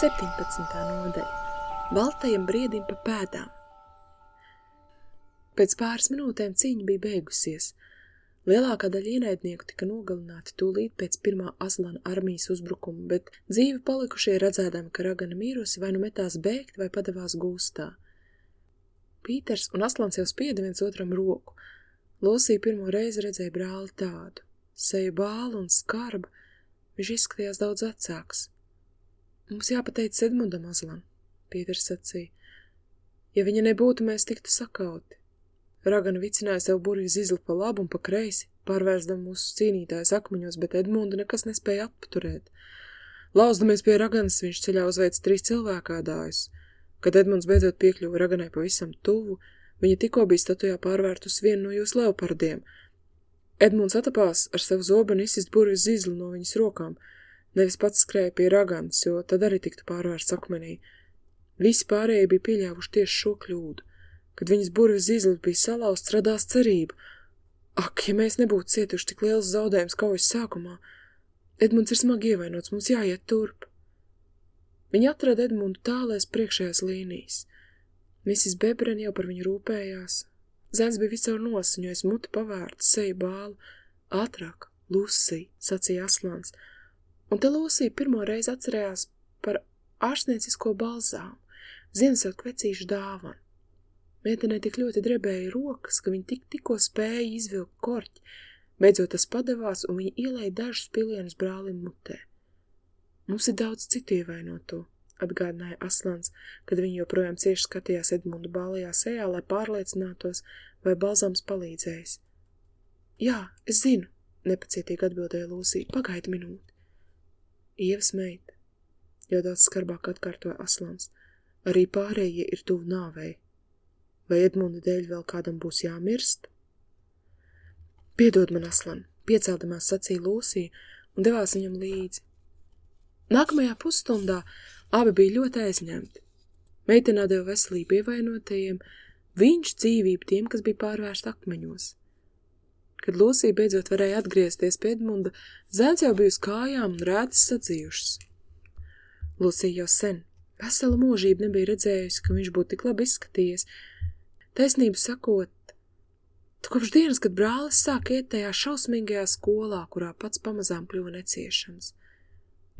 17. nodaļa Baltajam briedim pa pēdām Pēc pāris minūtēm cīņa bija beigusies. Lielākā daļa ienaidnieku tika nogalināti tūlīt pēc pirmā Aslana armijas uzbrukuma, bet dzīvi palikušie redzēdami, ka Ragana mīrusi vai nu metās bēgt vai padavās gūstā. Pīters un Aslans jau spieda viens otram roku. Losī pirmo reizi redzēja brāli tādu. Seja bālu un skarba, viņš izskatījās daudz vecāks. Mums jāpateic Edmundam Azlan, Pīters sacīja. Ja viņa nebūtu, mēs tiktu sakauti. Ragana vicināja sev burvju zizli pa labu un pa kreisi, pārvērsdam mūsu cīnītājus akmeņos, bet Edmunda nekas nespēja atpaturēt. Lauzdamies pie Raganas, viņš ceļā uzveic trīs cilvēkādājus. Kad Edmunds beidzot piekļuva Raganai pavisam tuvu, viņa tikko bija statujā pārvērtus vienu no jūsu leopardiem. Edmunds atapās ar savu zobenu izsist burvju zizli no viņas rokām – Nevis pats skrēja pie ragans, jo tad arī tiktu pārvērsts akmenī. Visi pārējie bija pieļāvuši tieši šo kļūdu. Kad viņas burvis zīzlis bija salauzts, radās cerība. Ak, ja mēs nebūtu cietuši tik liels zaudējums kaujas sākumā, Edmunds ir smagi ievainots, mums jāiet turp. Viņa atrada Edmundu tālēs priekšējās līnijas. Misis Bebren jau par viņu rūpējās. Zēns bija viscaur nosaņojis, muti pavērts, seju bālu. Ātrāk, Lucy, sacīja Aslāns. Un te Lūsija pirmo reizi atcerējās par ārstniecisko balzāmu, Ziemassvētku vecīšu dāvanu. Meitenei tik ļoti drebēja rokas, ka viņa tik tikko spēja izvilkt korķi, beidzot tas padevās un viņa ielēja dažus pilienus brālim mutē. Mums ir daudz citu ievainoto, atgādināja Aslans, kad viņa joprojām cieši skatījās Edmundu bālajā sejā, lai pārliecinātos, vai balzams palīdzējis. Jā, es zinu, nepacietīgi atbildēja Lūsija, pagaidi minūti. Ievas meita, jau daudz skarbāk atkārtoja Aslans, arī pārējie ir tuvu nāvei. Vai Edmunda dēļ vēl kādam būs jāmirst? Piedod man, Aslan, pieceldamās sacīja Lūsija un devās viņam līdzi. Nākamajā pusstundā abi bija ļoti aizņemti. Meitenā deva veselību ievainotajiem, viņš dzīvību tiem, kas bija pārvērst akmeņos. Kad Lūsija beidzot varēja atgriezties pie Edmunda, zēns jau bija uz kājām un rētas sadzījušas. Lūsija jau sen, veselu mūžību nebija redzējusi, ka viņš būtu tik labi izskatījies. Taisnību sakot, kopš dienas, kad brālis sāk iet tajā šausmīgajā skolā, kurā pats pamazām kļuva neciešams.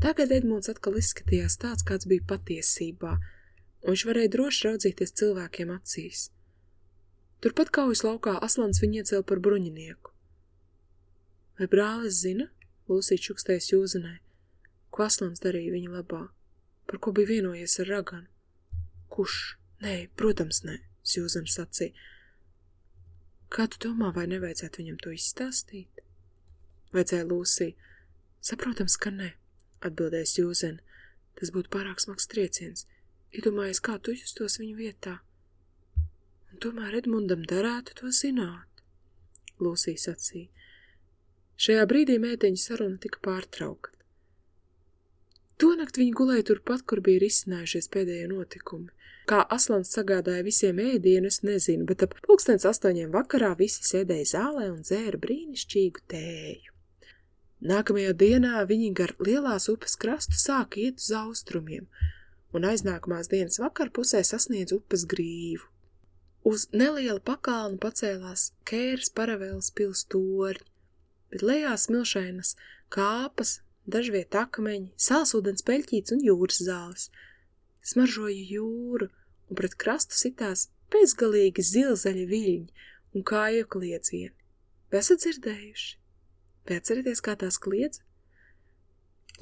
Tagad Edmunds atkal izskatījās tāds, kāds bija patiesībā, un viņš varēja droši raudzīties cilvēkiem acīs. Turpat kaujas laukā Aslans viņu iecēla par bruņinieku. Vai brālis zina? Lūsija čukstējas jūzenai. Ko Aslans darīja viņa labā? Par ko bija vienojies ar Raganu? Kurš? Nē, protams, nē, Sjūzena sacīja. Kā tu domā, vai nevajadzētu viņam to izstāstīt? Vajadzēja Lūsija. Saprotams, ka nē, atbildēja Sjūzena. Tas būtu pārāk smags trieciens. Iedomājies, kā tu justos viņa vietā. Un tomēr Edmundam darētu to zināt, Lūsija sacīja. Šajā brīdī mēteņa saruna tika pārtraukta. Tonakt viņi gulēja turpat, kur bija risinājušies pēdējie notikumi. Kā Aslans sagādāja visiem ēdienu, es nezinu, bet ap pulkstens astoņiem vakarā visi sēdēja zālē un dzēra brīnišķīgu tēju. Nākamajā dienā viņi gar lielās upes krastu sāka iet uz austrumiem, un aiznākamās dienas vakarpusē sasniedz upes grīvu. Uz neliela pakalnu pacēlās Kēras paravēlas pils torņi, bet lejā smilšainas kāpas, dažviet akmeņi, sālsūdens peļķīts un jūras zāles. Smaržoja jūru, un pret krastu sitās bezgalīgi zilzaļi viļņi un kāju kliedzieni. Vai esat dzirdējuši? Vai atcerieties, kā tās kliedz?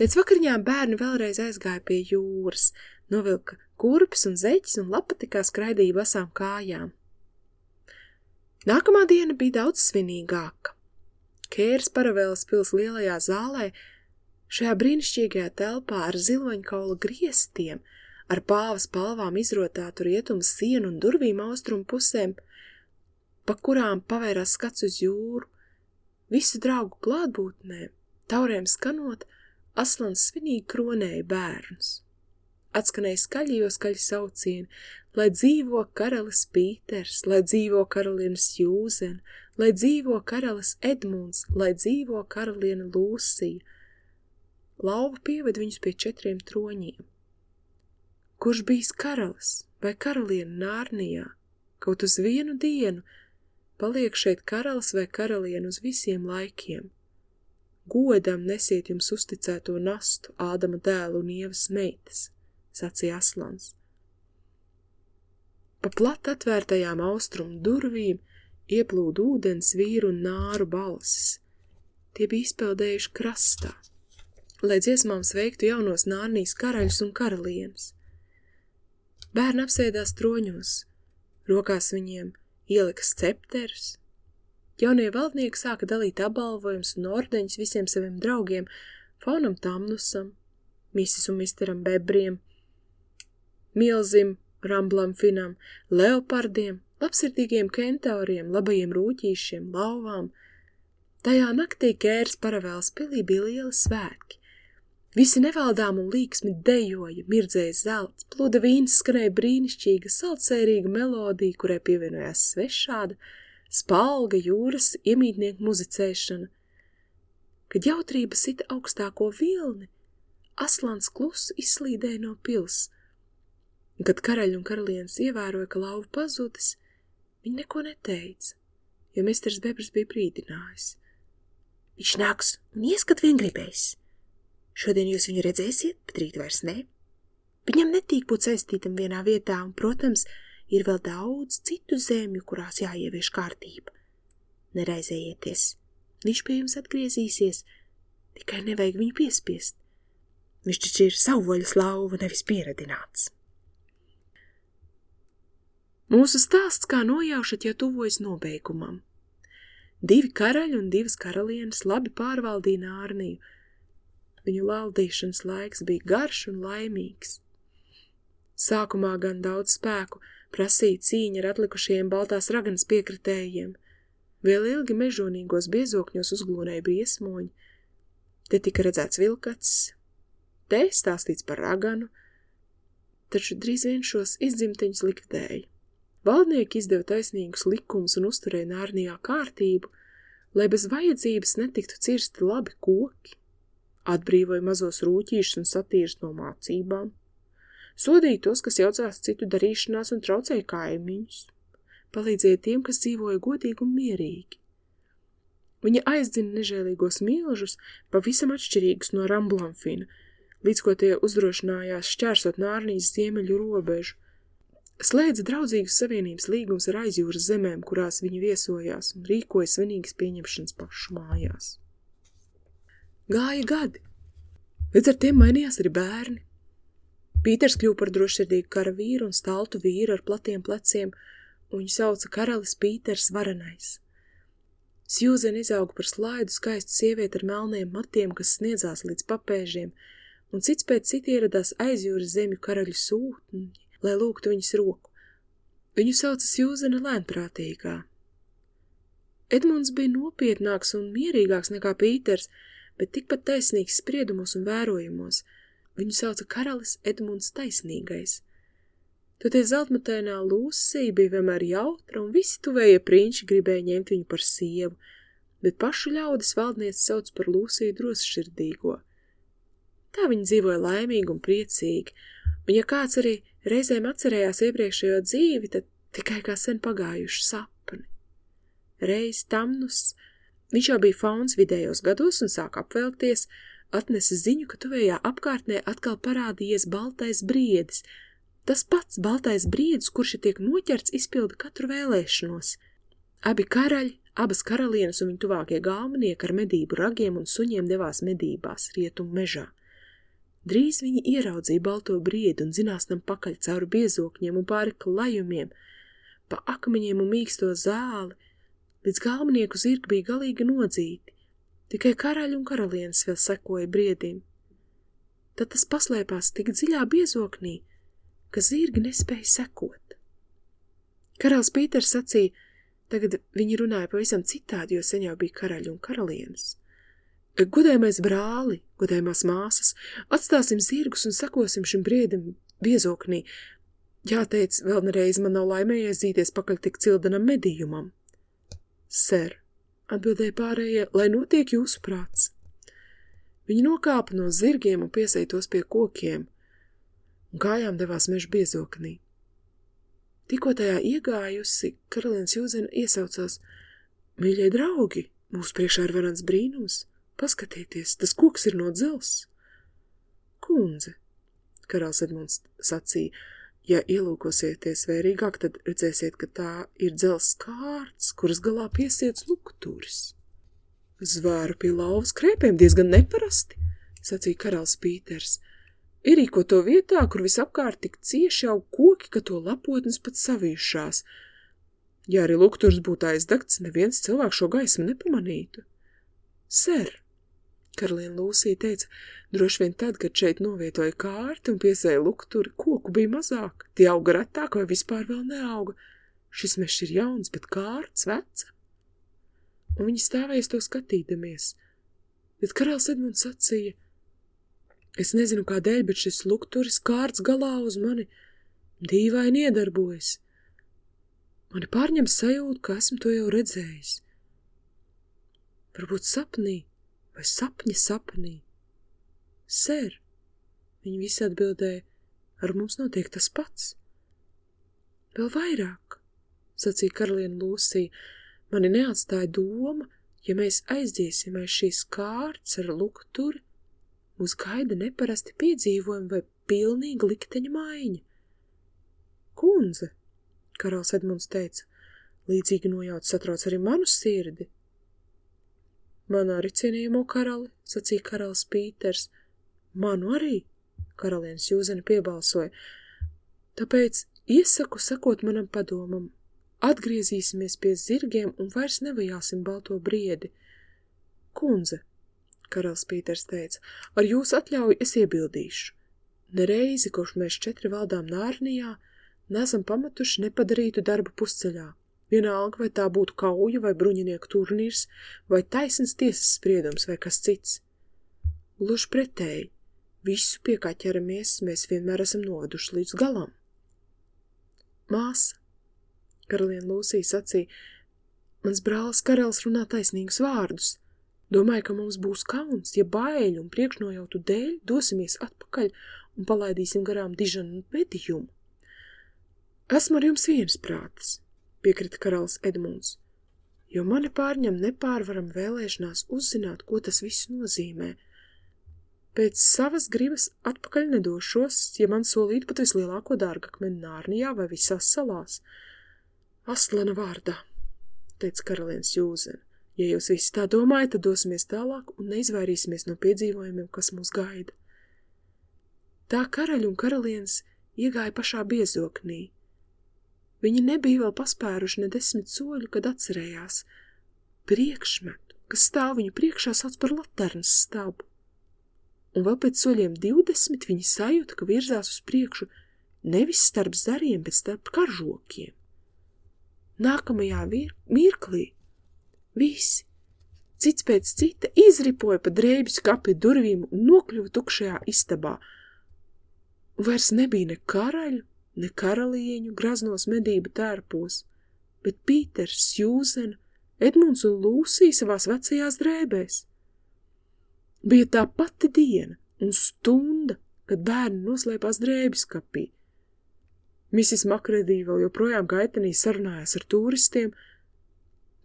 Pēc vakariņām bērni vēlreiz aizgāja pie jūras, novilka kurpes un zeķis un lapatikā skraidīja basām kājām. Nākamā diena bija daudz svinīgāka. Kērs paravēlas pils lielajā zālē, šajā brīnišķīgajā telpā ar ziloņkaula griestiem, ar pāvas palvām izrotātu rietumu sienu un durvīm austrumu pusēm, pa kurām pavērās skats uz jūru, visu draugu klātbūtnē, taurēm skanot, aslans svinīgi kronēja bērnus. Atskanēja skaļi, jo skaļi saucieni, lai dzīvo karalis Pīters, lai dzīvo karalienes Jūzena, lai dzīvo karalis Edmunds, lai dzīvo karaliene Lūsija. Lauva pieved viņus pie četriem troņiem. kurš bijis karalis vai karaliene Nārnijā, kaut uz vienu dienu, paliek šeit karalis vai karaliene uz visiem laikiem. Godam nesiet jums uzticēto nastu Ādama dēlu un Ievas meitas, sacīja Aslans. Pa plat atvērtajām austrumu durvīm ieplūd ūdens vīru un nāru balsis. Tie bija izpeldējuši krastā, lai dziesmām sveiktu jaunos nārnijas karaļus un karalienes. Bērni apsēdās troņos, rokās viņiem ielika scepterus. Jaunie valdnieki sāka dalīt apbalvojumus un ordeņus visiem saviem draugiem, Faunam Tamnusam, Misis un Misteram Bebriem, Milzim, Ramblam Finam, Leopardiem, labsirdīgiem kentauriem, labajiem rūķīšiem, lauvām. Tajā naktī Kērs paravēls pilī bija lieli svētki. Visi nevaldām un līksmi dejoja, mirdzēja zelts, plūda vīns skanēja brīnišķīga, saldsērīga melodija, kurai pievienojās svešāda, spalga jūras iemītnieku muzicēšana. Kad jautrība sita augstāko vilni, Aslans klusu izslīdēja no pils. Un, kad karaļi un karalienes ievēroja, ka lauva pazudis, viņi neko neteica, jo misters Bebrs bija brīdinājis. Viņš nāks un ieskat vien gribēs. Šodien jūs viņu redzēsiet, bet rīt vairs ne. Viņam netīk būt saistītam vienā vietā, un, protams, ir vēl daudz citu zemju, kurās jāievieš kārtība. Neraizējieties, viņš pie jums atgriezīsies, tikai nevajag viņu piespiest. Viņš taču ir savvaļas lauva, nevis pieradināts. Mūsu stāsts kā nojaušat, ja tuvojas nobeigumam. Divi karaļi un divas karalienes labi pārvaldīja Nārniju, Viņu laudīšanas laiks bija garš un laimīgs. Sākumā gan daudz spēku prasīja cīņa ar atlikušajiem baltās raganas piekritējiem. Vēl ilgi mežonīgos biezokņos uzglūnēja briesmoņi. Te tika redzēts vilkats, te stāstīts par raganu, taču drīz vien šos izdzimteņus likvidēja. Valdnieki izdeva taisnīgus likumus un uzturēja nārnijā kārtību, lai bez vajadzības netiktu cirsti labi koki. Atbrīvoja mazos rūķīšus un satīrus no mācībām, sodīja tos, kas jaucās citu darīšanās un traucēja kaimiņus, palīdzēja tiem, kas dzīvoja godīgi un mierīgi. Viņa aizdina nežēlīgos milžus, pavisam atšķirīgus no Ramblamfina, līdz ko tie uzdrošinājās šķērsot Nārnijas ziemeļu robežu, slēdza draudzīgus savienības līgums ar aizjūras zemēm, kurās viņi viesojās un rīkoja svinīgas pieņemšanas pašu mājās. Gāja gadi. Līdz ar tiem mainījās arī bērni. Pīters kļuva par drošsirdīgu kara vīru un staltu vīru ar platiem pleciem, un viņu sauca karalis Pīters Varanais. Sjūzena izauga par slaidu skaistu sievieti ar melniem matiem, kas sniedzās līdz papēžiem, un cits pēc cita ieradās aizjūras zemju karaļu sūtņi, lai lūgtu viņas roku. Viņu sauca Sjūzena lēnprātīgā. Edmunds bija nopietnāks un mierīgāks nekā Pīters, bet tikpat taisnīgs spriedumos un vērojumos. Viņu sauca karalis Edmunds Taisnīgais. Toties zeltmatainā Lūsija bija vienmēr jautra, un visi tuvējie prinči gribēja ņemt viņu par sievu, bet pašu ļaudis valdnieci sauc par Lūsiju drosširdīgo. Tā viņi dzīvoja laimīgi un priecīgi, un ja kāds arī reizēm atcerējās iepriekšējo dzīvi, tad tikai kā sen pagājuši sapni. Reiz Tamnus Viņš jau bija fauns vidējos gados un sāk apvelkties, atnesa ziņu, ka tuvējā apkārtnē atkal parādījies baltais briedis. Tas pats baltais briedis, kurš tiek noķerts, izpilda katru vēlēšanos. Abi karaļi, abas karalienes un viņu tuvākie galvenieki ar medību ragiem un suņiem devās medībās rietumu mežā. Drīz viņi ieraudzīja balto briedi un zinās tam pakaļ cauri biezokņiem un pāri klajumiem, pa akmeņiem un mīksto zāli, līdz galvenieku zirgi bija galīgi nodzīti, tikai karaļi un karalienes vēl sekoja briedim. Tad tas paslēpās tik dziļā biezoknī, ka zirgi nespēja sekot. Karalis Pīters sacīja, tagad viņi runāja pavisam citādi, jo sen jau bija karaļi un karalienes. Godējamais brāli, godējumās māsas, atstāsim zirgus un sekosim šim briedim biezoknī. Jāteic, vēl nereiz man nav laimējies zīties pakaļ tik cildenam medījumam. Ser, atbildēja pārējie, lai notiek jūsu prāts. Viņi nokāpa no zirgiem un piesaitos pie kokiem. un kājām devās meža biezoknī. Tikko tajā iegājusi, karalienes Jūzena iesaucās: Mīļie draugi, mūsu priekšā ir varants brīnums, paskatieties, tas koks ir no dzels. Kundze, karalis Edmunds sacīja, ja ielūkosieties vērīgāk, tad redzēsiet, ka tā ir dzels kārts, kuras galā piesiets lukturis. Zvēru pie lauvas krēpiem diezgan neparasti, sacīja karalis Pīters. Ierīko to vietā, kur visapkārt tik cieši jau koki, ka to lapotnes pat savījušās. Ja arī lukturs būtu aizdegts, neviens cilvēks šo gaismu nepamanītu. Ser, karaliene Lūsija teica, droši vien tad, kad šeit novietoja kārti un piesēja lukturi, koku bija mazāk, tie auga retāk vai vispār vēl neauga. Šis mešs ir jauns, bet kārts veca un viņi stāvēja to skatīdamies. Bet karalis Edmunds sacīja, es nezinu kādēļ, bet šis lukturis kārts galā uz mani dīvaini iedarbojas. Mani pārņem sajūta, ka esmu to jau redzējis. Varbūt sapnī vai sapņa sapnī. Sēr, viņi visi atbildēja, ar mums notiek tas pats. Vēl vairāk, sacīja karaliene Lūsija, Mani neatstāja doma, ja mēs aiziesim aiz šīs kārtas ar lukturi, mūs gaida neparasti piedzīvojumi vai pilnīga likteņa maiņa. Kundze, karalis Edmunds teica, līdzīgi nojauts satrauc arī manu sirdi. Man arī cienījamo karali, sacīja karalis Pīters, manu arī, karalienes Jūzena piebalsoja, tāpēc iesaku sakot manam padomam, Atgriezīsimies pie zirgiem un vairs nevajāsim balto briedi. Kundze, karalis Pīters teica, ar jūsu atļauju es iebildīšu. Nereizi, kopš mēs četri valdām Nārnijā, nesam pametuši nepadarītu darbu pusceļā. Vienalga, vai tā būtu kauja vai bruņinieku turnīrs, vai taisns tiesas spriedums vai kas cits. Gluži pretēji, visu pie kā ķeramies, mēs vienmēr esam noveduši līdz galam. Māsa, Karaliene Lūsija sacīja, mans brālis karalis runā taisnīgus vārdus. Domāju, ka mums būs kauns, ja baiļu un priekšnojautu dēļ dosimies atpakaļ un palaidīsim garām dižanu un medījumu. Esmu ar jums viensprātis, piekrita karalis Edmunds, jo mani pārņem nepārvaram vēlēšanās uzzināt, ko tas viss nozīmē. Pēc savas gribas atpakaļ nedošos, ja man solītu pat vislielāko dārgakmeni Nārnijā vai visās salās – Aslana vārdā, teica karalienes Jūzena. Ja jūs visi tā domājat, tad dosimies tālāk un neizvairīsimies no piedzīvojumiem, kas mūs gaida. Tā karaļa un karalienes iegāja pašā biezoknī. Viņi nebija vēl paspēruši ne desmit soļu, kad atcerējās priekšmetu, kas stāv viņu priekšā sauc par laternas stabu. Un vēl pēc soļiem divdesmit viņi sajūta, ka virzās uz priekšu nevis starp zariem, bet starp karžokiem. Nākamajā mirklī visi, cits pēc cita, izripoja pa drēbes kapi durvīm un nokļuva tukšajā istabā. Vairs nebija ne karaļu, ne karalieņu graznos medību tērpos, bet Pīters, Sjūzena, Edmunds un Lūsija savās vecajās drēbēs. Bija tā pati diena un stunda, kad bērni noslēpās drēbes kapī – Misis Makredī vēl joprojām gaitenī sarunājās ar turistiem.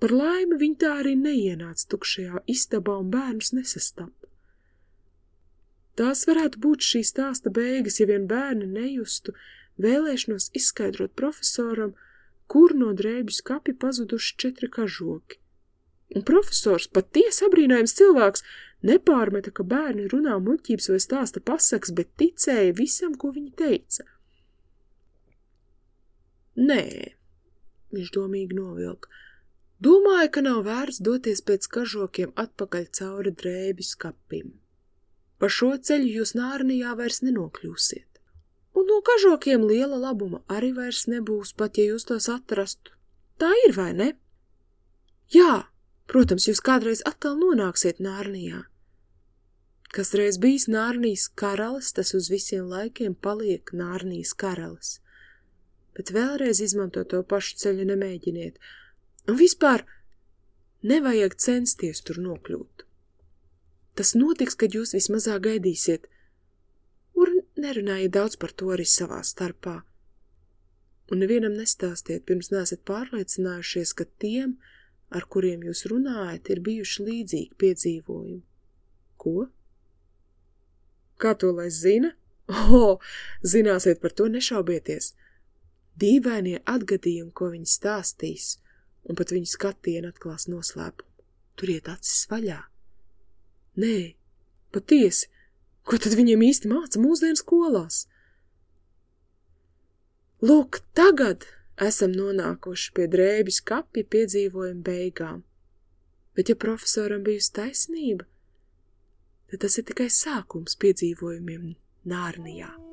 Par laimi viņa tā arī neienāca tukšajā istabā un bērnus nesastap. Tās varētu būt šī stāsta beigas, ja vien bērni nejustu vēlēšanos izskaidrot profesoram, kur no drēbju skapi pazuduši četri kažoki. Un profesors, patiesi abrīnājums cilvēks, nepārmeta, ka bērni runā muļķības vai stāsta pasaks, bet ticēja visam, ko viņi teica – Nē, viņš domīgi novilka. Domāju, ka nav vērts doties pēc kažokiem atpakaļ cauri drēbju skapim. Pa šo ceļu jūs Nārnijā vairs nenokļūsiet. No kažokiem liela labuma arī vairs nebūs, pat ja jūs tos atrastu. Tā ir, vai ne? Jā, protams, jūs kādreiz atkal nonāksiet Nārnijā. Kas reiz bijis Nārnijas karalis, tas uz visiem laikiem paliek Nārnijas karalis bet vēlreiz izmanto to pašu ceļu nemēģiniet. Un vispār nevajag censties tur nokļūt. Tas notiks, kad jūs vismazāk gaidīsiet. Un nerunājiet daudz par to arī savā starpā. Un nevienam nestāstiet, pirms neesat pārliecinājušies, ka tiem, ar kuriem jūs runājat, ir bijuši līdzīgi piedzīvojumi. Ko? Kā to lai zina? O, zināsiet par to nešaubieties. Dīvainie atgadījumi, ko viņi stāstīs, un pat viņu skatienu atklās noslēpumu. Turiet acis vaļā. Nē, patiesi, ko tad viņiem īsti māca mūsdienu skolās? Lūk, tagad esam nonākuši pie drēbis kapja piedzīvojuma beigām. Bet ja profesoram bijusi taisnība, tad tas ir tikai sākums piedzīvojumiem Nārnijā.